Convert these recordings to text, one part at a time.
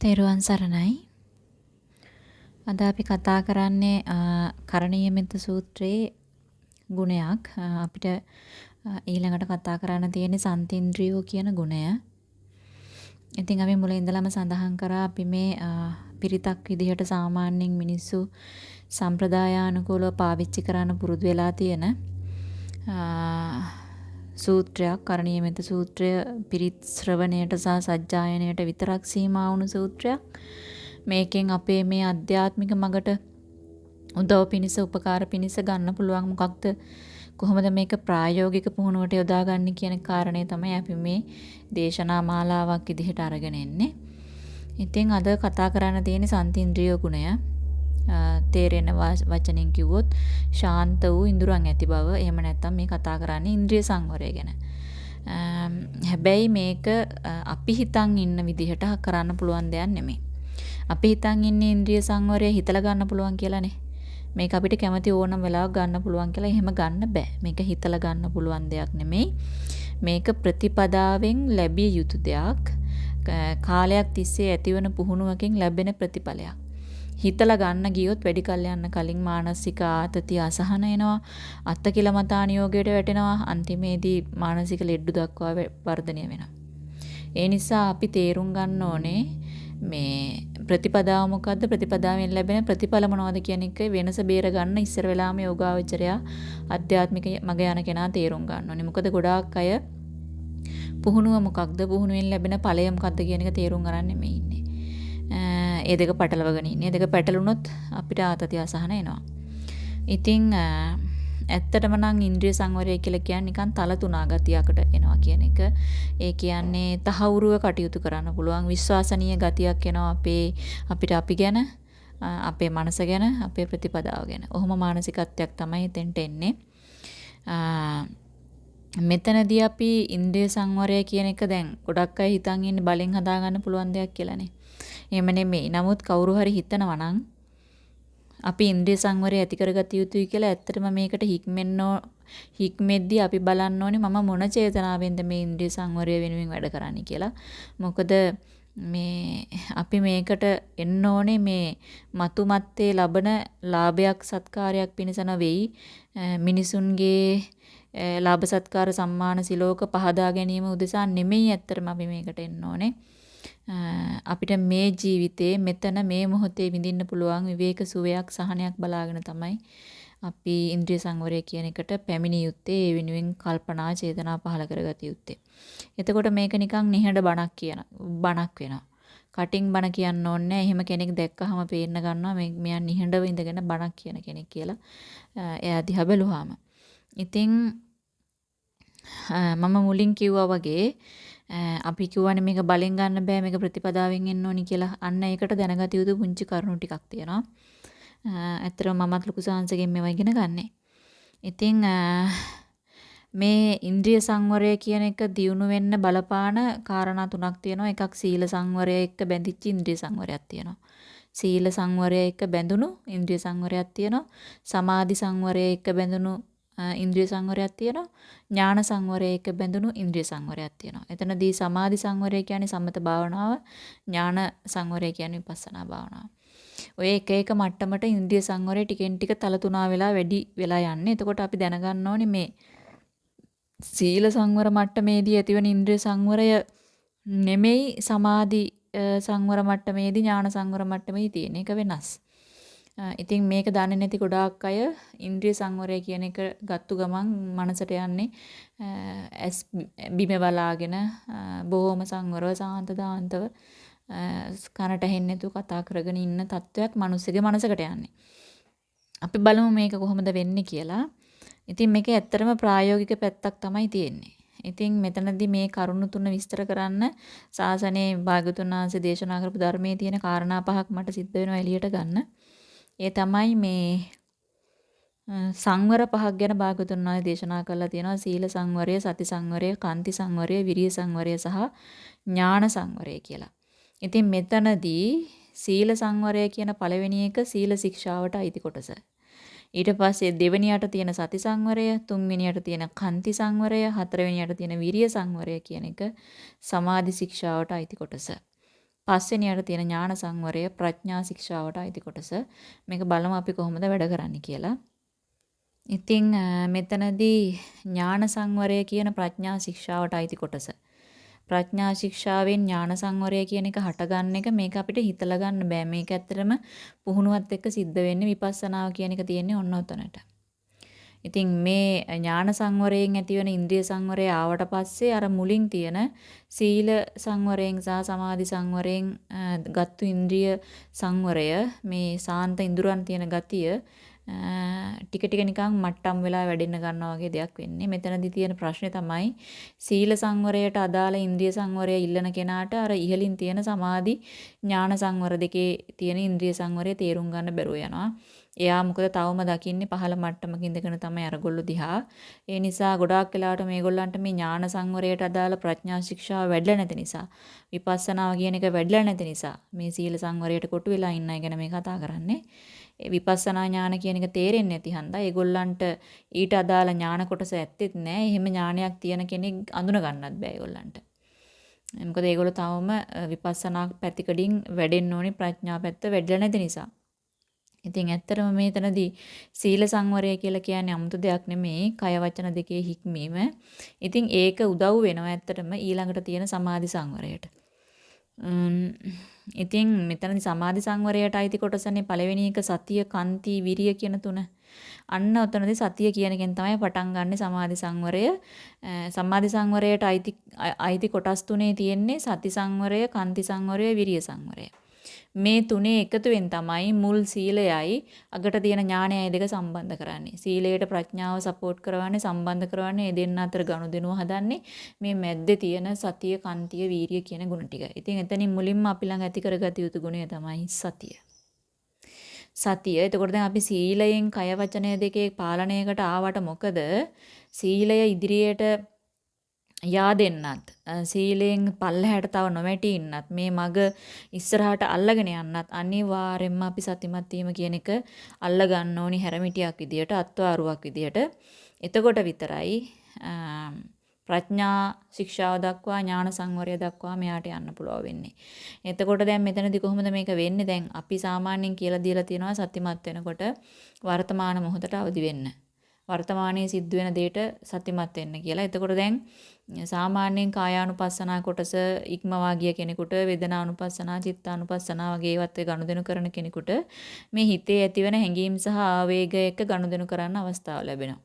තෙරුවන් සරණයි. අද අපි කතා කරන්නේ කරණීයමෙත්ත සූත්‍රයේ ගුණයක්. අපිට ඊළඟට කතා කරන්න තියෙන්නේ සන්තින්ද්‍රියෝ කියන ගුණය. ඉතින් අපි මුල ඉඳලම සඳහන් කරා අපි මේ පිරිතක් විදිහට සාමාන්‍යයෙන් මිනිස්සු සම්ප්‍රදායානුකූලව පාවිච්චි කරන්න පුරුදු වෙලා තියෙන සූත්‍රයක් කරණීයමෙත සූත්‍රය පිරිත් ශ්‍රවණයට සහ සජ්ජායනයට විතරක් සීමා වුණු සූත්‍රයක්. මේකෙන් අපේ මේ අධ්‍යාත්මික මගට උදව් පිණිස උපකාර පිණිස ගන්න පුළුවන් මොකක්ද කොහොමද මේක ප්‍රායෝගික පුහුණුවට යොදාගන්නේ කියන කාරණේ තමයි අපි මේ දේශනා මාලාවක් විදිහට අරගෙන එන්නේ. ඉතින් අද කතා කරන්න තියෙන්නේ සන්තින්ද්‍රිය ගුණය. තේරෙන වචනෙන් කිව්වොත් ශාන්ත වූ ඉඳුරන් ඇති බව. එහෙම නැත්නම් මේ කතා කරන්නේ ඉන්ද්‍රිය සංවරය ගැන. හැබැයි මේක අපි හිතන් ඉන්න විදිහට කරන්න පුළුවන් දෙයක් නෙමෙයි. අපි හිතන් ඉන්නේ ඉන්ද්‍රිය සංවරය හිතලා ගන්න පුළුවන් කියලානේ. මේක අපිට කැමති ඕනම වෙලාවක ගන්න පුළුවන් කියලා එහෙම ගන්න බෑ. මේක හිතලා ගන්න පුළුවන් දෙයක් නෙමෙයි. මේක ප්‍රතිපදාවෙන් ලැබිය යුතු දෙයක්. කාලයක් තිස්සේ ඇතිවන පුහුණුවකින් ලැබෙන ප්‍රතිඵලයක්. හිතලා ගන්න ගියොත් වැඩි කල් යන්න කලින් මානසික ආතතිය අසහන එනවා. අත්තකිලමතා නියෝගයට වැටෙනවා. අන්තිමේදී මානසික ලෙඩ්ඩු දක්වා වර්ධනය වෙනවා. ඒ නිසා අපි තේරුම් ගන්න ඕනේ මේ ප්‍රතිපදාව මොකද්ද? ප්‍රතිපදාවෙන් ලැබෙන ප්‍රතිඵල මොනවද කියන එක වෙනස බේර ගන්න ඉස්සර වෙලාම යෝගාවචරයා ආධ්‍යාත්මික මග යන කෙනා තේරුම් ගන්න ඕනේ. මොකද ගොඩාක් අය පුහුණුව මොකක්ද? පුහුණුවෙන් ලැබෙන ඵලය මොකක්ද කියන එක තේරුම් ගන්න නෙමෙයි ඉන්නේ. ඒ දෙක පැටලවගෙන ඉන්නේ. දෙක පැටලුනොත් අපිට ආතතිය අසහන එනවා. ඉතින් ඇත්තටම නම් ඉන්ද්‍රිය සංවරය කියලා කියන්නේ නිකන් තල තුනා ගතියකට එනවා කියන එක. ඒ කියන්නේ තහවුරුව කටයුතු කරන්න පුළුවන් විශ්වාසනීය ගතියක් එනවා අපේ අපිට අපි ගැන අපේ මනස ගැන අපේ ප්‍රතිපදාව ගැන. ඔහොම මානසිකත්වයක් තමයි එතෙන්ට එන්නේ. මෙතනදී අපි ඉන්ද්‍රිය සංවරය කියන එක දැන් ගොඩක් අය හිතන් ඉන්නේ බලෙන් හදාගන්න පුළුවන් දෙයක් කියලානේ. එහෙම නෙමෙයි. නමුත් කවුරු හරි හිතනවා නම් අපි ඉන්ද්‍රිය සංවරය ඇති කරගත යුතුයි කියලා ඇත්තටම මේකට හික්මෙන්නෝ හික්මෙද්දී අපි බලන්න ඕනේ මම මොන චේතනාවෙන්ද මේ ඉන්ද්‍රිය සංවරය වෙනුවෙන් වැඩ කරන්නේ කියලා. මොකද මේ අපි මේකට එන්න ඕනේ මේ මතු මත්තේ ලබන ලාභයක් සත්කාරයක් පිණිස නෙවෙයි මිනිසුන්ගේ ලාභ සත්කාර සම්මාන සිලෝක පහදා ගැනීම උදෙසා නෙමෙයි ඇත්තටම අපි මේකට එන්න ඕනේ. අපිට මේ ජීවිතේ මෙතන මේ මොහොතේ විඳින්න පුළුවන් විවේක සුවයක් සහනයක් බලාගෙන තමයි අපි ඉන්ද්‍රිය සංවරය කියන එකට පැමිණිය යුත්තේ ඒ වෙනුවෙන් කල්පනා චේතනා පහළ කරගත යුත්තේ. එතකොට මේක නිකන් නිහඬ බණක් කියන බණක් වෙනවා. කටින් බණ කියන්න ඕනේ එහෙම කෙනෙක් දැක්කහම පේන්න ගන්නවා මේ මෙයා නිහඬව ඉඳගෙන බණක් කියන කෙනෙක් කියලා. එයා දිහා බැලුවාම. ඉතින් මම මුලින් කිව්වා වගේ අපි කියවනේ මේක බලෙන් ගන්න බෑ මේක ප්‍රතිපදාවෙන් එන්න ඕනි කියලා. අන්න ඒකට දැනගත යුතු පුංචි කරුණු ටිකක් තියෙනවා. ඇත්තටම මමත් ලොකු සාංශගෙන් මේවා ඉගෙන ගන්නෙ. ඉතින් මේ ඉන්ද්‍රිය සංවරය කියන එක දියුණු වෙන්න බලපාන කාරණා තුනක් තියෙනවා. එකක් සීල සංවරය එක්ක බැඳිච්ච ඉන්ද්‍රිය සංවරයක් තියෙනවා. සීල සංවරය එක්ක බැඳුණු ඉන්ද්‍රිය සංවරයක් තියෙනවා. සමාධි සංවරය එක්ක බැඳුණු ඉන්ද්‍රිය සංවරයක් තියෙනවා. ඥාන සංවරය එක්ක බැඳුණු ඉන්ද්‍රිය සංවරයක් තියෙනවා. එතනදී සමාධි සංවරය කියන්නේ සමත භාවනාව, ඥාන සංවරය කියන්නේ විපස්සනා භාවනාව. ඔය එක එක මට්ටමට ඉන්ද්‍රිය සංවරය ටිකෙන් ටික තල තුනා වෙලා වැඩි වෙලා යන්නේ. එතකොට අපි දැනගන්න ඕනේ මේ සීල සංවර මට්ටමේදී ඇතිවන ඉන්ද්‍රිය සංවරය නෙමෙයි සමාධි සංවර මට්ටමේදී ඥාන සංවර මට්ටමේදී තියෙන එක වෙනස්. ඉතින් මේක දන්නේ නැති ගොඩාක් අය ඉන්ද්‍රිය සංවරය කියන එක ගත්තු ගමන් මනසට යන්නේ ඇස් බිම බලාගෙන බොහොම සංවරව සාන්ත දාන්තව කනට ඇහෙන්නේ නැතුව කතා කරගෙන ඉන්න තත්වයක් මිනිස්සුගේ මනසකට යන්නේ. අපි බලමු මේක කොහොමද වෙන්නේ කියලා. ඉතින් මේකේ ඇත්තටම ප්‍රායෝගික පැත්තක් තමයි තියෙන්නේ. ඉතින් මෙතනදී මේ කරුණු තුන විස්තර කරන්න සාසනයේ භාගතුන් වහන්සේ දේශනා කරපු ධර්මයේ තියෙන කාරණා පහක් මට සිද්ධ වෙනවා එළියට ගන්න. ඒ තමයි මේ සංවර පහක් ගැන භාගතුන් වහන්සේ දේශනා කරලා තියෙනවා සීල සංවරය, සති සංවරය, කාන්ති සංවරය, විරිය සංවරය සහ ඥාන සංවරය කියලා. ඉතින් මෙතනදී සීල සංවරය කියන පළවෙනි එක සීල ශික්ෂාවට අයිති කොටස. ඊට පස්සේ දෙවෙනියට තියෙන සති සංවරය, තුන්වෙනියට තියෙන කන්ති සංවරය, හතරවෙනියට තියෙන විරිය සංවරය කියන එක සමාධි ශික්ෂාවට අයිති කොටස. පස්වෙනියට තියෙන ඥාන සංවරය ප්‍රඥා ශික්ෂාවට අයිති කොටස. මේක බලමු අපි කොහොමද වැඩ කරන්නේ කියලා. ඉතින් මෙතනදී ඥාන සංවරය කියන ප්‍රඥා ශික්ෂාවට අයිති කොටස. ප්‍රඥා ශික්ෂාවෙන් ඥාන සංවරය කියන එක හටගන්න එක මේක අපිට හිතලා ගන්න බෑ. මේක ඇත්තටම පුහුණුවත් එක්ක සිද්ධ වෙන්නේ විපස්සනාව කියන එක තියෙන්නේ ඔන්න ඔතනට. ඉතින් මේ ඥාන සංවරයෙන් ඇතිවන ඉන්ද්‍රිය සංවරය ආවට පස්සේ අර මුලින් තියෙන සීල සංවරයෙන් සහ සමාධි සංවරයෙන් ගත්තු ඉන්ද්‍රිය සංවරය මේ සාන්ත ඉඳුරන් තියෙන ගතිය ටික ටික නිකන් මට්ටම් වෙලා වැඩෙන්න ගන්නවා වගේ දෙයක් වෙන්නේ. මෙතනදී තියෙන ප්‍රශ්නේ තමයි සීල සංවරයට අදාළ ඉන්ද්‍රිය සංවරය ඉල්ලන කෙනාට අර ඉහලින් තියෙන සමාධි ඥාන සංවර දෙකේ තියෙන ඉන්ද්‍රිය සංවරය තේරුම් ගන්න බැරුව යනවා. එයා මොකද තවම දකින්නේ පහළ මට්ටමක ඉඳගෙන තමයි අරගොල්ලෝ දිහා. ඒ නිසා ගොඩාක් වෙලාවට මේගොල්ලන්ට මේ ඥාන සංවරයට අදාළ ප්‍රඥා ශික්ෂාව වැඩිලා නැති නිසා, විපස්සනාව කියන එක වැඩිලා නැති නිසා මේ සීල සංවරයට කොටු වෙලා ඉන්න අය ගැන මේ කතා කරන්නේ. විපස්සනා ඥාන කියන එක තේරෙන්නේ නැති හන්දා ඒගොල්ලන්ට ඊට අදාළ ඥාන කොටස ඇත්තෙත් නැහැ. එහෙම ඥානයක් තියෙන කෙනෙක් අඳුන ගන්නත් බෑ ඒගොල්ලන්ට. මොකද ඒගොල්ලෝ තවම විපස්සනා පැතිකඩින් වැඩෙන්න ඕනි ප්‍රඥා පැත්ත වැඩිලා නැති නිසා. ඉතින් ඇත්තටම මේතනදී සීල සංවරය කියලා කියන්නේ 아무තු දෙයක් නෙමෙයි කය වචන දෙකේ හික්මීම. ඉතින් ඒක උදව් වෙනවා ඇත්තටම ඊළඟට තියෙන සමාධි සංවරයට. ඉතින් මෙතනදී සමාධි සංවරයට අයිති කොටසනේ පළවෙනි එක සතිය, කන්ති, විරිය කියන තුන. අන්න ඔතනදී සතිය කියන එකෙන් තමයි පටන් ගන්නෙ සමාධි සංවරය. සමාධි සංවරයට අයිති අයිති කොටස් තුනේ තියෙන්නේ සති සංවරය, කන්ති සංවරය, විරිය සංවරය. මේ තුනේ එකතුවෙන් තමයි මුල් සීලයයි අගට තියෙන ඥානයයි දෙක සම්බන්ධ කරන්නේ. සීලයට ප්‍රඥාව සපෝට් කරවන්නේ සම්බන්ධ කරවන්නේ මේ දෙන්න අතර ගනුදෙනුව හදන්නේ මේ මැද්දේ තියෙන සතිය, කන්තිය, වීරිය කියන ගුණ ටික. ඉතින් එතනින් මුලින්ම අපි ළඟ ඇති කරගත යුතු ගුණය තමයි සතිය. සතිය. එතකොට දැන් අපි සීලයෙන් කය වචනය දෙකේ පාලනයකට ආවට මොකද? සීලය ඉදිරියට yaadෙන්නත් සීලයෙන් පල්ලහැට තව නොමැටි ඉන්නත් මේ මග ඉස්සරහට අල්ලගෙන යන්නත් අනිවාර්යෙන්ම අපි සතිමත් වීම කියන එක අල්ල ගන්න ඕනි හැරමිටියක් විදියට අත්වාරුවක් විදියට එතකොට විතරයි ප්‍රඥා ශික්ෂාව දක්වා ඥාන සංවරය දක්වා මෙයාට යන්න පුළුවන් වෙන්නේ. එතකොට දැන් මෙතනදී කොහොමද මේක වෙන්නේ? දැන් අපි සාමාන්‍යයෙන් කියලා දීලා තියෙනවා සතිමත් වෙනකොට වර්තමාන මොහොතට අවදි වෙන්න. වර්තමානයේ සිද්ධ වෙන දෙයට සතිමත් වෙන්න කියලා. එතකොට දැන් සාමාන්‍යයෙන් කායානුපස්සනා කොටස ඉක්මවා ගිය කෙනෙකුට වේදනානුපස්සනා, චිත්තානුපස්සනා වගේ ඒවත් ගනුදෙනු කරන කෙනෙකුට මේ හිතේ ඇතිවන හැඟීම් සහ ආවේග එක්ක ගනුදෙනු කරන්න අවස්ථාව ලැබෙනවා.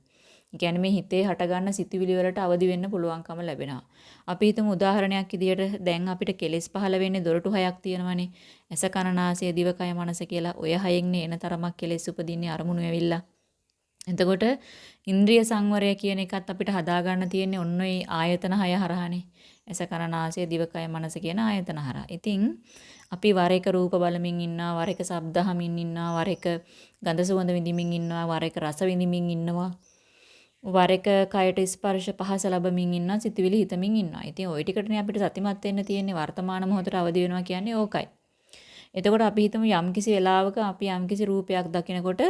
කියන්නේ මේ හිතේ හටගන්න සිතුවිලි වලට අවදි වෙන්න පුළුවන්කම ලැබෙනවා. අපි හිතමු උදාහරණයක් විදියට දැන් අපිට කෙලෙස් පහළ වෙන්නේ දොරටු හයක් තියෙනවනේ. ඇස කන නාසය දිවකය මනස කියලා ඔය හයෙන්නේ එන තරමක් කෙලෙස් උපදින්නේ අරමුණු වෙවිලා. එතකොට ඉන්ද්‍රිය සංවරය කියන එකත් අපිට හදාගන්න තියෙන්නේ ඔන්න ඔය ආයතන හය හරහානේ. ඇස කන නාසය දිවකය මනස කියන ආයතන හරහා. ඉතින් අපි වර එක රූප බලමින් ඉන්නවා, වර එක ශබ්ද අහමින් ඉන්නවා, වර එක ගඳ සුවඳ විඳිමින් ඉන්නවා, වර එක රස විඳිමින් ඉන්නවා. වර එක කයට ස්පර්ශ පහස ලැබමින් ඉන්නවා, සිතවිලි හිතමින් ඉන්නවා. ඉතින් ওই ටිකටනේ අපිට සතිමත් වෙන්න තියෙන්නේ වර්තමාන මොහොතට අවදි වෙනවා කියන්නේ ඕකයි. එතකොට අපි හිතමු යම්කිසි වෙලාවක අපි යම්කිසි රූපයක් දකිනකොට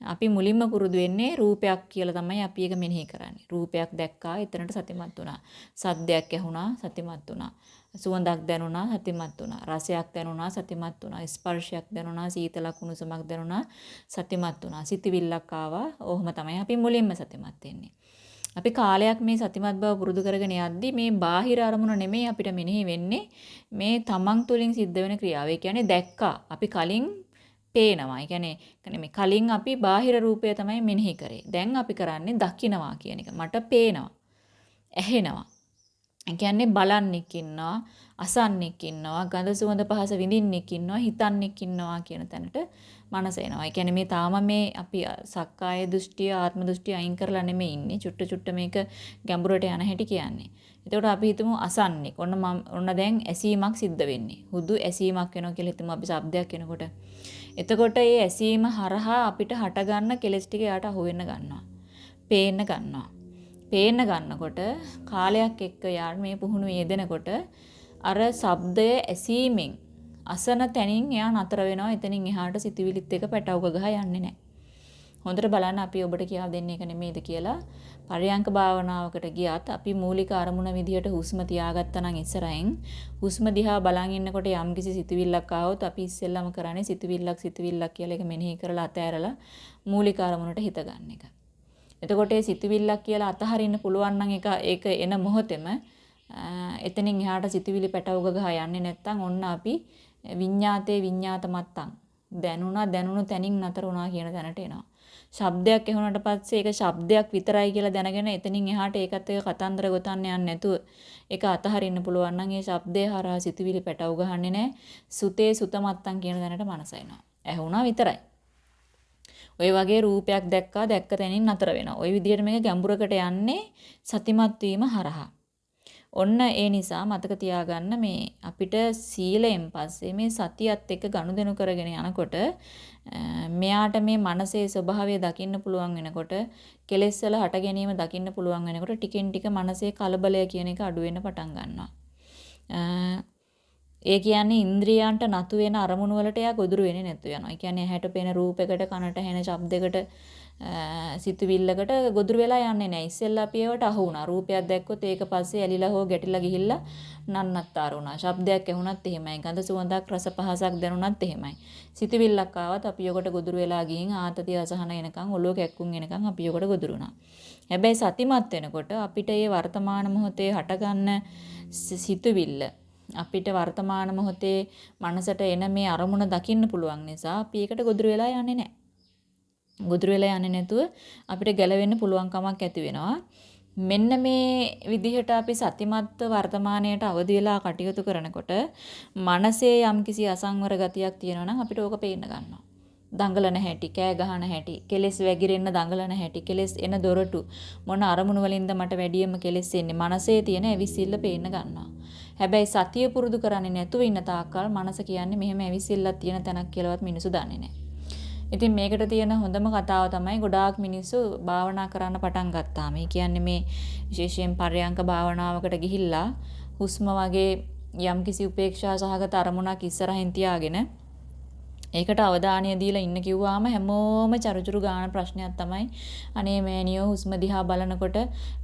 අපි මුලින්ම පුරුදු වෙන්නේ රූපයක් කියලා තමයි අපි ඒක මෙනෙහි කරන්නේ. රූපයක් දැක්කා එතනට සතිමත් වුණා. සද්දයක් ඇහුණා සතිමත් වුණා. සුවඳක් දැනුණා සතිමත් වුණා. රසයක් දැනුණා සතිමත් වුණා. ස්පර්ශයක් දැනුණා සීතලක් උණුසුමක් දැනුණා සතිමත් වුණා. සිතවිල්ලක් ආවා. ඕහම තමයි අපි මුලින්ම සතිමත් වෙන්නේ. අපි කාලයක් මේ සතිමත් බව පුරුදු කරගෙන යද්දී මේ බාහිර අරමුණ නෙමෙයි අපිට මෙනෙහි වෙන්නේ මේ තමන් තුළින් සිද්ධ වෙන ක්‍රියාව. ඒ කියන්නේ දැක්කා. අපි කලින් පේනවා. ඒ කියන්නේ මේ කලින් අපි බාහිර රූපය තමයි මෙනෙහි කරේ. දැන් අපි කරන්නේ දකින්නවා කියන එක. මට පේනවා. ඇහෙනවා. ඒ කියන්නේ බලන්නෙක් ඉන්නවා, අසන්නෙක් ඉන්නවා, ගඳ සුවඳ පහස විඳින්නෙක් ඉන්නවා, හිතන්නෙක් ඉන්නවා කියන තැනට මනස එනවා. ඒ කියන්නේ මේ තාම මේ අපි සක්කාය දෘෂ්ටිය, ආත්ම දෘෂ්ටිය අයින් කරලා නෙමෙයි ඉන්නේ. චුට්ට චුට්ට මේක ගැඹුරට යන හැටි කියන්නේ. එතකොට අපි හිතමු අසන්නෙක්. ඔන්න ඔන්න දැන් ඇසීමක් සිද්ධ වෙන්නේ. හුදු ඇසීමක් වෙනවා කියලා හිතමු අපි ශබ්දයක් එනකොට. එතකොට ඒ ඇසීම හරහා අපිට හටගන්න කෙලස් ටික යාට අහු වෙන්න ගන්නවා. පේන්න ගන්නවා. පේන්න ගන්නකොට කාලයක් එක්ක යාට මේ පුහුණු යෙදෙනකොට අර ශබ්දය ඇසීමෙන් අසන තැනින් එයා නතර වෙනවා. එතනින් එහාට සිතුවිලිත් එක පැටවක ගහ යන්නේ නැහැ. හොඳට බලන්න අපි ඔබට කියා දෙන්නේ එක නෙමෙයිද කියලා. පරයන්ක භාවනාවකට ගියත් අපි මූලික අරමුණ විදිහට හුස්ම තියාගත්තා නම් ඉස්සරහින් හුස්ම දිහා බලන් ඉන්නකොට යම්කිසි සිතුවිල්ලක් ආවොත් අපි ඉස්සෙල්ලම කරන්නේ සිතුවිල්ලක් සිතුවිල්ලක් කියලා එක මෙනෙහි කරලා අතෑරලා මූලික අරමුණට හිත ගන්න එක. එතකොට ඒ සිතුවිල්ලක් කියලා අතහරින්න පුළුවන් නම් ඒක ඒක එන මොහොතේම එතනින් එහාට සිතුවිලි පැටවුග ගහ යන්නේ නැත්නම් ඔන්න අපි විඤ්ඤාතේ විඤ්ඤාත මත්තං දැනුණා දැනුණු තැනින් නතර වුණා කියන තැනට එනවා. ශබ්දයක් ඇහුනට පස්සේ ඒක ශබ්දයක් විතරයි කියලා දැනගෙන එතනින් එහාට ඒකත් එක්ක කතන්දර ගොතන්න යන්නේ නැතුව ඒක අතහරින්න පුළුවන් නම් ඒ ශබ්දේ හරහා සිතුවිලි පැටව ගහන්නේ නැහැ. සුතේ සුතමත්තන් කියන දැනට මනස එනවා. ඇහුණා විතරයි. ඔය වගේ රූපයක් දැක්කා දැක්ක තැනින් නතර වෙනවා. ওই විදිහට මේක ගැඹුරකට යන්නේ සතිමත් වීම හරහා. ඔන්න ඒ නිසා මතක තියාගන්න මේ අපිට සීලයෙන් පස්සේ මේ සතියත් එක්ක ගනුදෙනු කරගෙන යනකොට මෙයාට මේ මනසේ ස්වභාවය දකින්න පුළුවන් වෙනකොට කෙලෙස් වල හට ගැනීම දකින්න පුළුවන් වෙනකොට ටිකෙන් ටික මනසේ කලබලය කියන එක අඩු වෙන්න පටන් ගන්නවා. ඒ කියන්නේ ඉන්ද්‍රියයන්ට නතු වෙන අරමුණු වලට එයා ගොදුරු වෙන්නේ නැතු වෙනවා. ඒ කියන්නේ ඇහැට පෙනෙන රූපයකට කනට ඇහෙන ශබ්දයකට සිතුවිල්ලකට ගොදුරු වෙලා යන්නේ නැහැ. ඉස්සෙල්ලා අපි ඒවට අහු වුණා. රූපයක් දැක්කොත් ඒක පස්සේ ඇලිලා හෝ ගැටිලා ගිහිල්ලා නන්නත්තර වුණා. ශබ්දයක් ඇහුණත් එහෙමයි. ගඳ සුවඳක් රස පහසක් දැනුණත් එහෙමයි. සිතුවිල්ලක් ආවත් අපි යකට ගොදුරු වෙලා ගිහින් ආතතිය අසහන එනකන් ඔළුව කැක්කුම් එනකන් අපි යකට ගොදුරු වුණා. හැබැයි සතිමත් වෙනකොට අපිට මේ වර්තමාන මොහොතේ හටගන්න සිතුවිල්ල අපිට වර්තමාන මොහොතේ මනසට එන මේ අරමුණ දකින්න පුළුවන් නිසා අපි ඒකට ගොදුරු වෙලා යන්නේ නැහැ. ගොදුරු වෙලා යන්නේ නැතුව අපිට ගැලවෙන්න පුළුවන් කමක් ඇති වෙනවා. මෙන්න මේ විදිහට අපි සතිමත්ව වර්තමානයට අවදි වෙලා කටයුතු කරනකොට මනසේ යම්කිසි අසංවර ගතියක් තියෙනවා නම් අපිට ඕක පේන්න ගන්නවා. දඟලන හැටි, කෑ ගහන හැටි, කෙලෙස් වැగిරෙන්න දඟලන හැටි, කෙලෙස් එන දොරටු මොන අරමුණු වලින්ද මට වැඩියෙන්ම කෙලෙස් එන්නේ? මනසේ තියෙන ඇවිසිල්ල පේන්න ගන්නවා. හැබැයි සතිය පුරුදු කරන්නේ නැතුව ඉන්න තාක්කල් මනස කියන්නේ මෙහෙම ඇවිසිල්ලක් තියෙන තැනක් කියලාවත් මිනිස්සු දන්නේ නැහැ. ඉතින් මේකට තියෙන හොඳම කතාව තමයි ගොඩාක් මිනිස්සු භාවනා කරන්න පටන් ගත්තාම. ඒ කියන්නේ මේ විශේෂයෙන් පරයන්ක භාවනාවකට ගිහිල්ලා හුස්ම වගේ යම්කිසි උපේක්ෂා සහගත අරමුණක් ඉස්සරහින් තියාගෙන ඒකට අවධානය දීලා ඉන්න කිව්වාම හැමෝම චරුචරු ගාන ප්‍රශ්නයක් තමයි. අනේ මෑනියෝ හුස්ම දිහා බලනකොට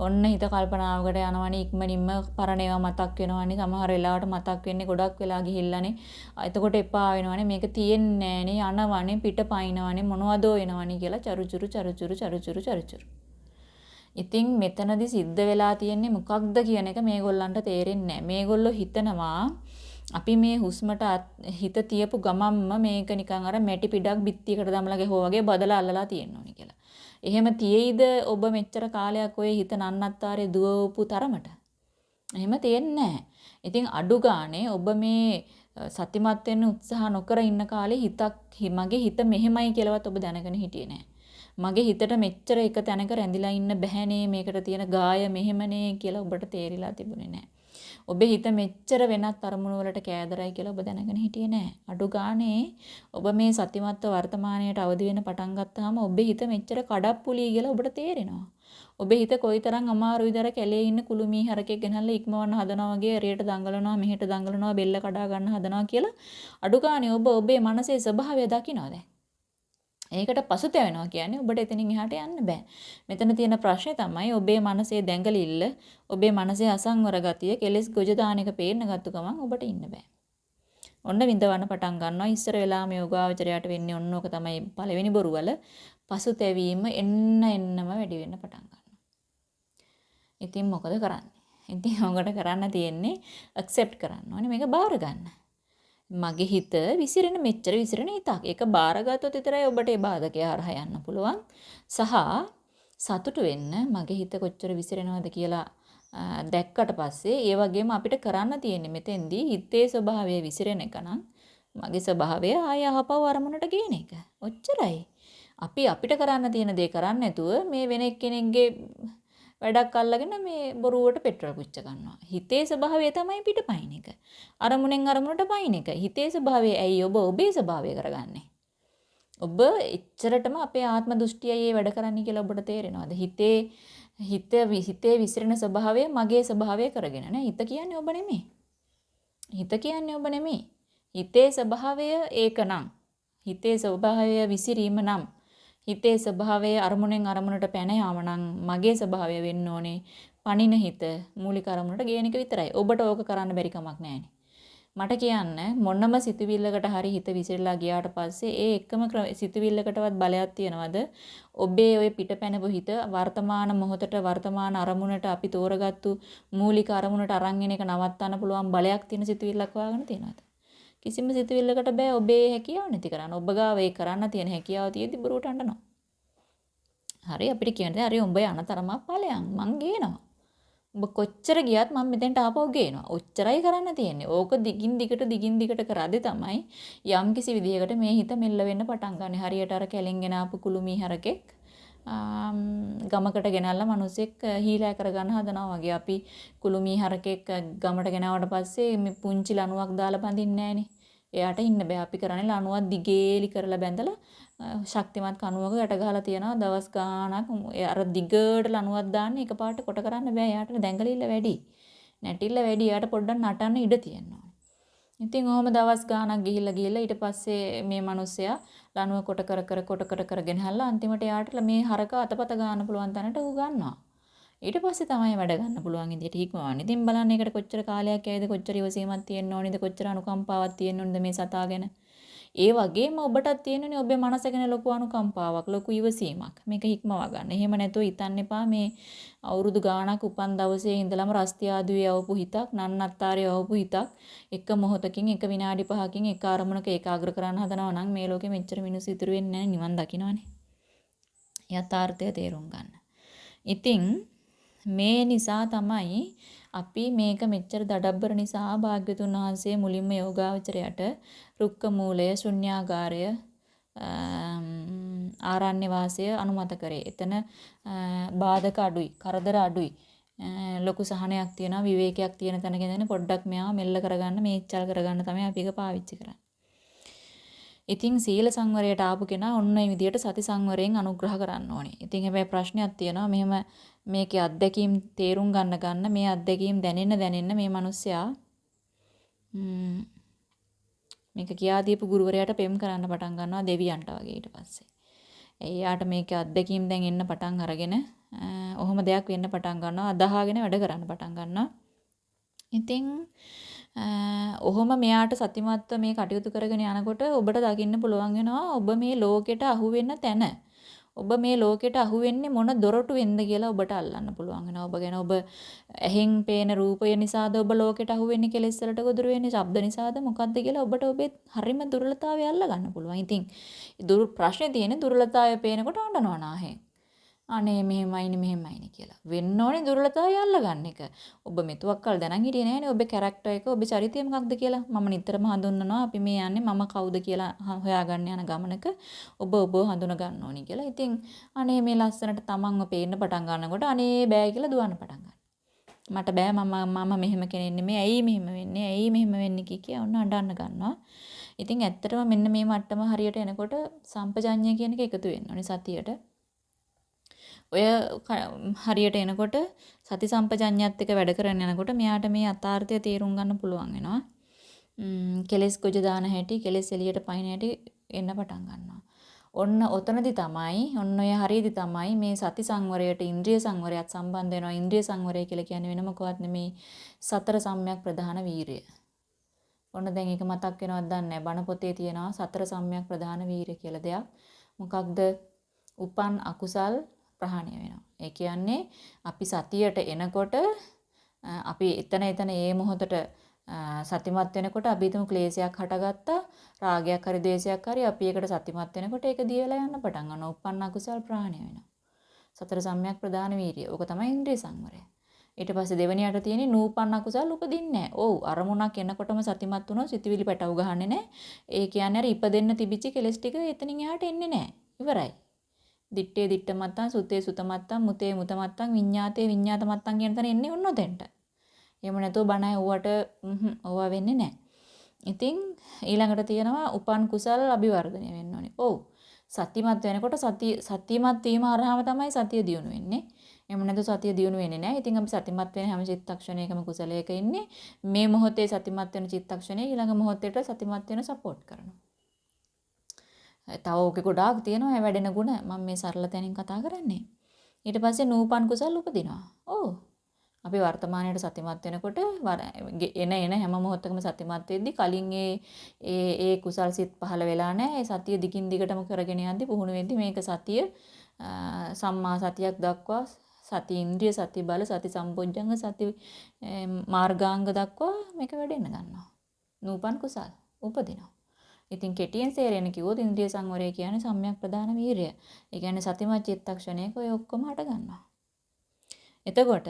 ඔන්න හිත කල්පනාවකට යනවනේ ඉක්මනින්ම පරණ ඒවා මතක් වෙනවනේ. සමහර වෙලාවට මතක් වෙන්නේ ගොඩක් වෙලා ගිහිල්ලානේ. එතකොට එපා වෙනවනේ. මේක තියෙන්නේ නෑනේ යනවනේ පිට පයින්නවනේ මොනවදෝ එනවනේ කියලා චරුචරු චරුචරු චරුචරු චරුචරු. ඉතින් මෙතනදි සිද්ධ වෙලා තියෙන්නේ මොකක්ද කියන එක මේගොල්ලන්ට තේරෙන්නේ නැහැ. මේගොල්ලෝ හිතනවා අපි මේ හුස්මට හිත තියපු ගමම්ම මේක නිකන් අර මැටි පිටක් බිත්තියකට දමලා ගැහුවා වගේ බදලා අල්ලලා තියෙන්න ඕනි කියලා. එහෙම තියෙයිද ඔබ මෙච්චර කාලයක් ඔය හිත නන්නත්තාරේ දුවවපු තරමට? එහෙම තියෙන්නේ ඉතින් අඩු ගානේ ඔබ මේ සතිමත් වෙන්න උත්සාහ නොකර ඉන්න කාලේ හිතක් මගේ හිත මෙහෙමයි කියලාවත් ඔබ දැනගෙන හිටියේ නෑ. මගේ හිතට මෙච්චර එක තැනක රැඳිලා ඉන්න බැහැනේ මේකට තියෙන ගාය මෙහෙමනේ කියලා ඔබට තේරිලා තිබුණේ නෑ. ඔබේ හිත මෙච්චර වෙනත් අරමුණු වලට කෑදරයි කියලා ඔබ දැනගෙන හිටියේ නෑ. අඩු ගානේ ඔබ මේ සතිමත්ව වර්තමානයට අවදි වෙන පටන් ගත්තාම ඔබේ හිත මෙච්චර කඩප්පුලි කියලා ඔබට තේරෙනවා. ඔබේ හිත කොයිතරම් අමාරුයිද අර කැලේ ඉන්න කුළුමී හරකෙක් ගෙනල්ලා ඉක්මවන්න හදනවා වගේ එරියට දඟලනවා මෙහෙට දඟලනවා බෙල්ල කඩා ගන්න හදනවා කියලා අඩු ගානේ ඔබ ඔබේ මනසේ ස්වභාවය දකිනවා දැන්. ඒකට පසුතැවෙනවා කියන්නේ ඔබට එතනින් එහාට යන්න බෑ. මෙතන තියෙන ප්‍රශ්නේ තමයි ඔබේ මනසේ දැඟලිල්ල, ඔබේ මනසේ අසංවර ගතිය, කෙලෙස් ගොජ දාන එක පේන්න ගත්ත ගමන් ඔබට ඉන්න බෑ. ඔන්න විඳවන්න පටන් ගන්නවා. ඉස්සර වෙලාම යෝගාවචරයට වෙන්නේ ඔන්න ඕක තමයි පළවෙනි බොරුවල. පසුතැවීම එන්න එන්නම වැඩි වෙන්න පටන් ගන්නවා. ඉතින් මොකද කරන්නේ? ඉතින් ඔකට කරන්න තියෙන්නේ accept කරන්න ඕනේ මේක බාර ගන්න. මගේ හිත විසිරෙන මෙච්චර විසිරෙන හිතක්. ඒක බාරගත්තොත් විතරයි ඔබට ඒ බාධකය හරහා යන්න පුළුවන්. සහ සතුටු වෙන්න මගේ හිත කොච්චර විසිරෙනවද කියලා දැක්කට පස්සේ ඒ වගේම අපිට කරන්න තියෙන්නේ මෙතෙන්දී හිතේ ස්වභාවය විසිරෙන එක නම් මගේ ස්වභාවය ආය අහපව අරමුණට ගේන එක. ඔච්චරයි. අපි අපිට කරන්න තියෙන දේ කරන්නේ නැතුව මේ වෙන එක්කෙනෙක්ගේ වැඩක් අල්ලගෙන මේ බොරුවට පෙට්‍රල් පුච්ච ගන්නවා. හිතේ ස්වභාවය තමයි පිටපයින් එක. අරමුණෙන් අරමුණට පයින් එක. හිතේ ස්වභාවය ඇයි ඔබ ඔබේ ස්වභාවය කරගන්නේ? ඔබ එච්චරටම අපේ ආත්ම දෘෂ්ටියයි වැඩ කරන්නේ කියලා ඔබට තේරෙනවද? හිතේ හිත හිතේ විසිරෙන ස්වභාවය මගේ ස්වභාවය කරගෙන නේ. හිත කියන්නේ ඔබ නෙමෙයි. හිත කියන්නේ ඔබ නෙමෙයි. හිතේ ස්වභාවය ඒකනම්. හිතේ ස්වභාවය විසිරීම නම් හිතේ ස්වභාවය අරමුණෙන් අරමුණට පැන යාම නම් මගේ ස්වභාවය වෙන්න ඕනේ. පණින හිත මූලික අරමුණට ගේන එක විතරයි. ඔබට ඕක කරන්න බැරි කමක් නැහැ. මට කියන්න මොනම සිතුවිල්ලකට හරි හිත විසිරලා ගියාට පස්සේ ඒ එකම සිතුවිල්ලකටවත් බලයක් තියනවද ඔබේ ওই පිටපැනපු හිත වර්තමාන මොහොතට වර්තමාන අරමුණට අපි තෝරගත්තු මූලික අරමුණට අරන් එක නවත්තන්න පුළුවන් බලයක් තියෙන සිතුවිල්ලක් හොයාගෙන තියෙනවද කිසිම සිතුවිල්ලකට බෑ ඔබේ හැකියාව නැති කරන්න ඔබ ගාව ඒ කරන්න තියෙන හැකියාව තියෙදි බරුවට අඬනවා හරි අපිට කියන්නේ හරි උඹ යන තරමක් ඵලයන් මං ගේනවා ඔබ කොච්චර ගියත් මම මෙතෙන්ට ආපහු ගේනවා. ඔච්චරයි කරන්න තියෙන්නේ. ඕක දිගින් දිගට දිගින් දිගට කරද්දී තමයි යම් කිසි විදිහකට මේ හිත මෙල්ල වෙන්න පටන් ගන්න. හරියට අර කැලෙන්ගෙන ආපු කුළුමී හරකෙක් ගමකට ගෙනල්ලා මිනිස්සෙක් හීලෑ කරගන්න හදනවා වගේ. අපි කුළුමී හරකෙක් ගමට ගෙනාවට පස්සේ මේ පුංචි ලණුවක් දාලා බඳින්නේ නැහනේ. එයාට ඉන්න බෑ. අපි කරන්නේ ලණුවක් දිගේලි කරලා බැඳලා ශක්තිමත් කණුවක යට ගහලා තියනවා. දවස් ගාණක් අර දිගට ලණුවක් දාන්න එකපාරට කොට කරන්න බෑ. යාට දැඟලිල්ල වැඩි. නැටිල්ල වැඩි. යාට පොඩ්ඩක් නටන්න ඉඩ තියෙනවා. ඉතින් ඔහොම දවස් ගාණක් ගිහිල්ලා ගිහිල්ලා ඊට පස්සේ මේ මිනිස්සයා ලණුව කොට කර කර කොට කර කරගෙන හැල්ලා අන්තිමට යාට මේ හරක අතපත ගන්න පුළුවන් තැනට ඌ ගන්නවා. ඊට පස්සේ තමයි වැඩ ගන්න පුළුවන් විදිහට හික්මවන්නේ. ඉතින් බලන්න ඒකට කොච්චර කාලයක් ඇයිද කොච්චර ඉවසීමක් තියෙන්න ඕනේද කොච්චර අනුකම්පාවක් තියෙන්න ඕනේද මේ සතා ගැන. ඒ වගේම ඔබටත් තියෙනුනේ ඔබේ මනස ගැන ලොකු අනුකම්පාවක්, ලොකු ඉවසීමක්. මේක හික්මවා ගන්න. එහෙම නැතුව හිතන්න එපා මේ අවුරුදු ගාණක් උපන් දවසේ ඉඳලම රස්තියාදුවේ යවපු හිතක්, නන්නත්තාරේ යවපු හිතක් එක මොහොතකින් එක විනාඩි 5කින් එක අරමුණක ඒකාග්‍ර කරන්න හදනවා නම් මේ ලෝකෙ මෙච්චර මිනිස්සු ඉතුරු වෙන්නේ නැහැ නිවන් දකින්නවනේ. යථාර්ථය තේරුම් ගන්න. ඉතින් මේ නිසා තමයි අපි මේක මෙච්චර දඩබ්බර නිසා භාග්‍යතුන් වහන්සේ මුලින්ම යෝගාවචරයට රුක්ක මූලය ශුන්‍යාගාරය ආරණ්‍ය වාසය අනුමත කරේ. එතන බාධක අඩුයි, කරදර අඩුයි. ලොකු සහනයක් තියෙනවා, විවේකයක් තියෙන තැනක ඉඳන් පොඩ්ඩක් මෙයාව මෙල්ල කරගන්න, මේච්චල් කරගන්න තමයි අපි එක පාවිච්චි කරන්නේ. ඉතින් සීල සංවරයට ආපු කෙනා ඔන්න ඔය විදිහට සති සංවරයෙන් අනුග්‍රහ කරන්න ඕනේ. ඉතින් හැබැයි ප්‍රශ්නයක් තියෙනවා. මෙහෙම මේකේ අත්දැකීම් තේරුම් ගන්න ගන්න මේ අත්දැකීම් දැනෙන්න දැනෙන්න මේ මිනිස්සයා මේක කියා දීපු ගුරුවරයාට පෙම් කරන්න පටන් ගන්නවා දෙවියන්ට වගේ ඊට පස්සේ. එයාට මේකේ අත්දැකීම් දැන් එන්න පටන් අරගෙන ඔහොම දෙයක් වෙන්න පටන් ගන්නවා අදහාගෙන වැඩ කරන්න පටන් ගන්නවා. ඉතින් ඔහොම මෙයාට සතිමත්ව මේ කටයුතු කරගෙන යනකොට ඔබට දකින්න පුළුවන් වෙනවා ඔබ මේ ලෝකෙට අහු වෙන්න තැන. ඔබ මේ ලෝකෙට අහු වෙන්නේ මොන දොරටුවෙන්ද කියලා ඔබට අල්ලන්න පුළුවන් වෙනවා. ඔබ ගැන ඔබ ඇහෙන් පේන රූපය නිසාද ඔබ ලෝකෙට අහු වෙන්නේ කෙලෙස් වලට ගොදුරු වෙන්නේ, ශබ්ද නිසාද මොකද්ද කියලා ඔබට ඔබේ හරිම දුර්වලතාවය අල්ල ගන්න පුළුවන්. ඉතින් දුර් ප්‍රශ්නේ තියෙන්නේ දුර්වලතාවය පේනකොට අඬනවා නාහෙන්. අනේ මෙහෙමයිනේ මෙහෙමයිනේ කියලා. වෙන්න ඕනේ දුර්වලතාවය අල්ලගන්න එක. ඔබ මෙතුවක් කල් දැනන් හිටියේ නෑනේ ඔබේ කැරක්ටර් එක ඔබේ චරිතය මොකක්ද කියලා. මම නිතරම හඳුන්වනවා අපි මේ යන්නේ මම කවුද කියලා හොයාගන්න යන ගමනක ඔබ ඔබ හඳුන ගන්න ඕනි කියලා. ඉතින් අනේ මේ ලස්සනට තමන්ව පේන්න පටන් ගන්නකොට අනේ බෑ කියලා දුවන්න පටන් ගන්නවා. මට බෑ මම මම මෙහෙම කෙනෙක් නෙමෙයි. ඇයි මෙහෙම වෙන්නේ? ඇයි මෙහෙම වෙන්නේ කිය කිය ඔන්න අඬන්න ගන්නවා. ඉතින් ඇත්තටම මෙන්න මේ මට්ටම හරියට එනකොට සම්පජඤ්ඤය කියන එක එකතු වෙන්න ඕනේ සතියට. ඔය හරියට එනකොට සති සම්පජඤ්ඤයත් එක්ක වැඩ කරගෙන යනකොට මෙයාට මේ අතාර්ථය තේරුම් ගන්න පුළුවන් වෙනවා. කෙලස් ගොජ දාන හැටි, කෙලස් එළියට පයින් හැටි එන්න පටන් ගන්නවා. ඔන්න ඔතනදි තමයි ඔන්න ඔය හරියදි තමයි මේ සති සංවරයට ඉන්ද්‍රිය සංවරයත් සම්බන්ධ වෙනවා. ඉන්ද්‍රිය සංවරය කියලා කියන්නේ වෙන මොකවත් නෙමේ සතර සම්‍යක් ප්‍රධාන වීරිය. ඔන්න දැන් ඒක මතක් වෙනවද දන්නේ නැහැ. බණ පොතේ තියෙනවා සතර සම්‍යක් ප්‍රධාන වීරිය කියලා දෙයක්. මොකක්ද? උපන් අකුසල් ප්‍රහාණය වෙනවා. ඒ කියන්නේ අපි සතියට එනකොට අපි එතන එතන ඒ මොහොතට සතිමත් වෙනකොට අපි හිතමු ක්ලේශයක් හටගත්තා රාගයක් හරි දේශයක් හරි අපි ඒකට සතිමත් වෙනකොට ඒක දියලා යන්න පටන් ගන්නවා. උපන්න අකුසල් ප්‍රහාණය වෙනවා. සතර සම්‍යක් ප්‍රදාන වීරිය. ඕක තමයි ඉන්ද්‍රිය සංවරය. ඊට පස්සේ දෙවෙනියට තියෙන්නේ නූපන්න අකුසල් උපදින්නේ නැහැ. ඔව් අරමුණක් එනකොටම සතිමත් වුණොත් සිතවිලි පැටව ගහන්නේ නැහැ. ඒ කියන්නේ අර ඉපදෙන්න තිබිච්ච කෙලස් ටික එතනින් එහාට එන්නේ නැහැ. ඉවරයි. දිත්තේ දිට්ට මත්තං සුතේ සුත මත්තං මුතේ මුත මත්තං විඤ්ඤාතේ විඤ්ඤාත මත්තං කියන තැන එන්නේ ඔන්න ඔතෙන්ට. එහෙම නැතුව බණ ඇහුවට ඕවා වෙන්නේ නැහැ. ඉතින් ඊළඟට තියෙනවා උපන් කුසල් අභිවර්ධනය වෙන්න ඕනේ. ඔව්. සතිමත් වෙනකොට සතිය සතිමත් වීම හරහාම තමයි සතිය දියුණු වෙන්නේ. එහෙම නැතු සතිය දියුණු වෙන්නේ නැහැ. ඉතින් අපි සතිමත් වෙන හැම චිත්තක්ෂණයකම කුසලයක ඉන්නේ. මේ මොහොතේ සතිමත් වෙන චිත්තක්ෂණය ඊළඟ මොහොතේට සතිමත් වෙන සපෝට් කරනවා. තව ඕකේ ගොඩාක් තියෙනවා වැඩෙන ಗುಣ. මම මේ සරල තැනින් කතා කරන්නේ. ඊට පස්සේ නූපන් කුසල් උපදිනවා. ඔව්. අපි වර්තමානයේ සතිමත් වෙනකොට එන එන හැම මොහොතකම සතිමත් වෙද්දි කලින් ඒ ඒ ඒ කුසල් සිත් පහළ වෙලා නැහැ. ඒ සතිය දිගින් දිගටම කරගෙන යද්දි පුහුණු වෙද්දි මේක සතිය සම්මා සතියක් දක්වා සති ඉන්ද්‍රිය සති බල සති සම්පොඥංග සති මාර්ගාංග දක්වා මේක වැඩෙන්න ගන්නවා. නූපන් කුසල් උපදිනවා. ඉතින් කෙටියෙන් සේරෙන කිව්වොත් ඉන්ද්‍රිය සංවරය කියන්නේ සම්‍යක් ප්‍රදාන වීරය. ඒ කියන්නේ සතිමත් චිත්තක්ෂණයක ඔය ඔක්කොම හට ගන්නවා. එතකොට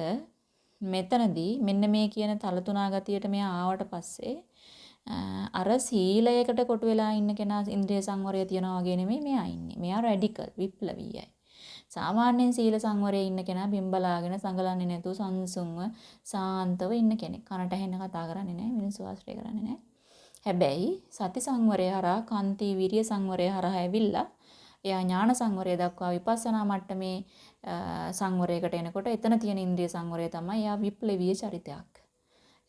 මෙතනදී මෙන්න මේ කියන තලතුණා ගතියට මෙයා ආවට පස්සේ අර සීලයකට කොටු වෙලා ඉන්න කෙනා ඉන්ද්‍රිය සංවරය තියනවා වගේ නෙමෙයි මෙයා ඉන්නේ. මෙයා රැඩිකල් විප්ලවීයයි. සාමාන්‍යයෙන් සීල සංවරයේ ඉන්න කෙනා බිම්බලාගෙන සංගලන්නේ නැතුව සංසුන්ව සාන්තව ඉන්න කෙනෙක්. කනට ඇහෙන්න කතා කරන්නේ නැහැ, මිනිස්සු ආශ්‍රය කරන්නේ නැහැ. හැබැයි සති සංවරය හරහා කාන්ති විරිය සංවරය හරහා ඇවිල්ලා එයා ඥාන සංවරය දක්වා විපස්සනා මට්ටමේ සංවරයකට එනකොට එතන තියෙන ඉන්ද්‍රිය සංවරය තමයි එයා විප්ලවීය චරිතයක්.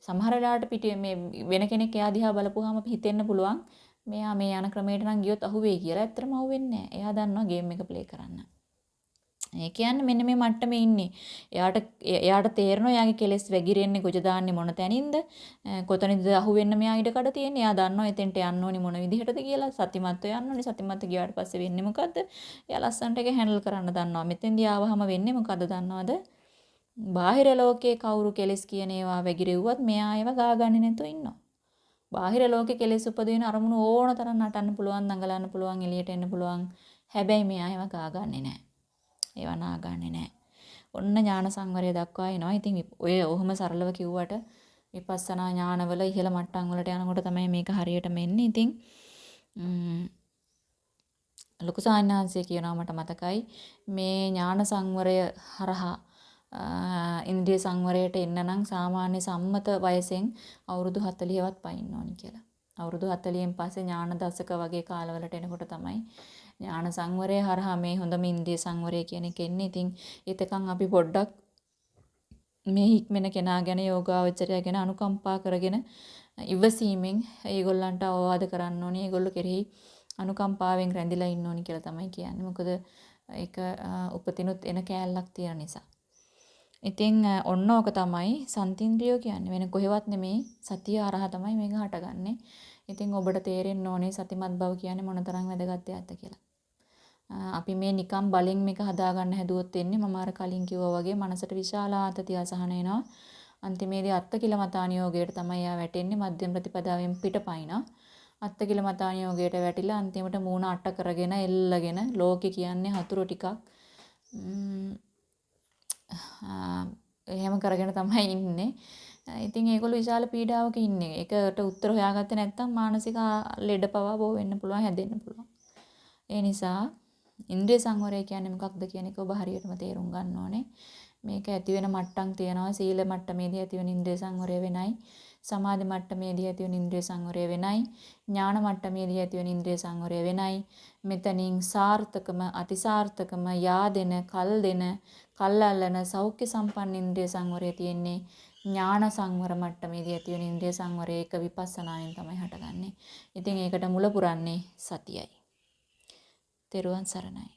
සමහර වෙලාවට පිටේ මේ වෙන කෙනෙක් එයා දිහා බලපුවාම හිතෙන්න පුළුවන් මෙයා මේ යන ක්‍රමයට නම් ගියොත් අහුවෙයි කියලා. ඇත්තටම අහුවෙන්නේ නැහැ. එයා දන්නවා ගේම් එක ප්ලේ කරන්න. ඒ කියන්නේ මෙන්න මේ මට්ටමේ ඉන්නේ. එයාට එයාට තේරෙනවා එයාගේ කෙලෙස් වැగిරෙන්නේ ගොජ දාන්නේ මොන තැනින්ද? කොතනින්ද අහුවෙන්න මෙයා ඉඩ කඩ තියෙන්නේ. එයා දන්නවා එතෙන්ට යන්න ඕනි මොන විදිහටද කියලා. සතිමත්ව යන්න ඕනි. සතිමත්ව ගියාට පස්සේ වෙන්නේ මොකද්ද? එයා ලස්සනට ඒක හැන්ඩල් කරන්න දන්නවා. මෙතෙන්දී ආවහම වෙන්නේ මොකද්ද දන්නවද? බාහිර ලෝකයේ කවුරු කෙලෙස් කියන ඒවා වැగిරෙව්වත් මෙයා ඒවා ගාගන්නේ නැතුව ඉන්නවා. බාහිර ලෝකේ කෙලෙස් උපදින අරමුණු ඕන තරම් නටන්න පුළුවන්, දඟලන්න පුළුවන්, එළියට එන්න පුළුවන්. හැබැයි මෙයා ඒවා ගාගන්නේ නැහැ. ඒවා නාගන්නේ නැහැ. ඔන්න ඥාන සංවරය දක්වා එනවා. ඉතින් ඔය ඔහොම සරලව කිව්වට විපස්සනා ඥානවල ඉහළ මට්ටම් වලට යනකොට තමයි මේක හරියටම එන්නේ. ඉතින් ලොකු සාන්නාංශය කියනවා මට මතකයි මේ ඥාන සංවරය හරහා ඉන්ද්‍රිය සංවරයට එන්න නම් සාමාන්‍ය සම්මත වයසෙන් අවුරුදු 40වත් පයින්න ඕනි කියලා. අවුරුදු 40න් පස්සේ ඥාන දශක වගේ කාලවලට එනකොට තමයි ඥාන සංවරය හරහා මේ හොඳම ඉන්ද්‍රිය සංවරය කියන එක එන්නේ. ඉතින් ඒතකන් අපි පොඩ්ඩක් මේ හික්මෙන කෙනා ගැන යෝගාවචරය ගැන අනුකම්පා කරගෙන ඉවසීමෙන් ඒගොල්ලන්ට අවවාද කරන්න ඕනේ. ඒගොල්ලෝ කෙරෙහි අනුකම්පාවෙන් රැඳිලා ඉන්න ඕනි කියලා තමයි කියන්නේ. මොකද ඒක උපතිනුත් එන කෑල්ලක් තියෙන නිසා. ඉතින් ඔන්න ඕක තමයි සන්තින්ද්‍රියෝ කියන්නේ. වෙන කොහෙවත් නෙමෙයි සතිය හරහා තමයි මේක හටගන්නේ. ඉතින් ඔබට තේරෙන්න ඕනේ සතිමත් බව කියන්නේ මොනතරම් වැදගත් දෙයක්ද කියලා. අපි මේ නිකම් බලෙන් මේක හදාගන්න හැදුවොත් එන්නේ මම අර කලින් කිව්වා වගේ මනසට විශාල ආතතිය අසහන එනවා. අන්තිමේදී අත්තකිලමතානියෝගයට තමයි යා වැටෙන්නේ මධ්‍යම ප්‍රතිපදාවෙන් පිටපයින්. අත්තකිලමතානියෝගයට වැටිලා අන්තිමට මූණ අට කරගෙන එල්ලගෙන ලෝකේ කියන්නේ හතුරු ටිකක් එහෙම කරගෙන තමයි ඉන්නේ. ඉතින් ඒගොල්ලෝ විශාල පීඩාවක ඉන්නේ. ඒකට උත්තර හොයාගත්තේ නැත්නම් මානසික ලෙඩ පවා බෝ වෙන්න පුළුවන්, හැදෙන්න පුළුවන්. ඒ නිසා ඉන්ද්‍රිය සංවරය කියන්නේ මොකක්ද කියන එක ඔබ හරියටම තේරුම් ගන්න ඕනේ. මේක ඇති වෙන මට්ටම් තියෙනවා. සීල මට්ටමේදී ඇති වෙන ඉන්ද්‍රිය සංවරය වෙනයි. සමාධි මට්ටමේදී ඇති වෙන ඉන්ද්‍රිය සංවරය වෙනයි. ඥාන මට්ටමේදී ඇති වෙන ඉන්ද්‍රිය සංවරය වෙනයි. මෙතනින් සාර්ථකම අතිසාර්ථකම yaadෙන, කල් දෙන, කල් අල්ලන සෞඛ්‍ය සම්පන්න ඉන්ද්‍රිය සංවරය තියෙන්නේ ඥාන සංවර මට්ටමේදී ඇති වෙන ඉන්ද්‍රිය සංවරය එක විපස්සනායෙන් තමයි හටගන්නේ. ඉතින් ඒකට මුල පුරන්නේ සතියයි. තෙරුවන් සරණයි.